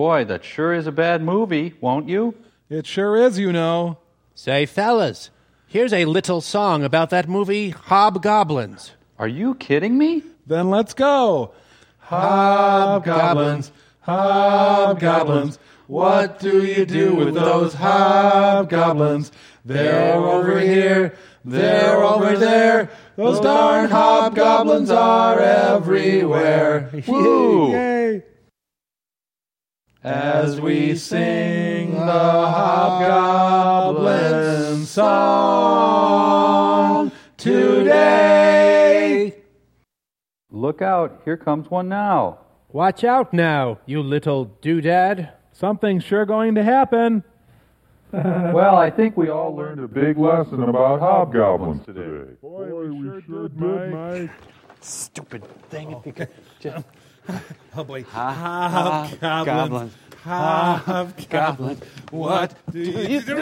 Boy, that sure is a bad movie, won't you? It sure is, you know. Say, fellas, here's a little song about that movie Hobgoblins. Are you kidding me? Then let's go. Hobgoblins, hobgoblins, what do you do with those hobgoblins? They're over here, they're over there. Those darn hobgoblins are everywhere. Woo! Yay! As we sing the hobgoblin song today. Look out, here comes one now. Watch out now, you little doodad. Something's sure going to happen. Well, I think we all learned a big lesson about hobgoblins today. Boy, we, sure, did, Mike. Stupid thing. If you could just... Oh boy. Hobgoblins. Hobgoblins. Goblin. What do you do?